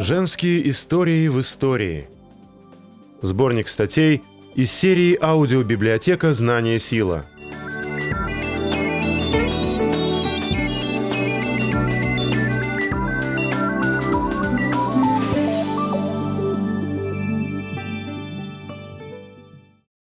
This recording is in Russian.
Женские истории в истории. Сборник статей из серии аудиобиблиотека «Знание сила».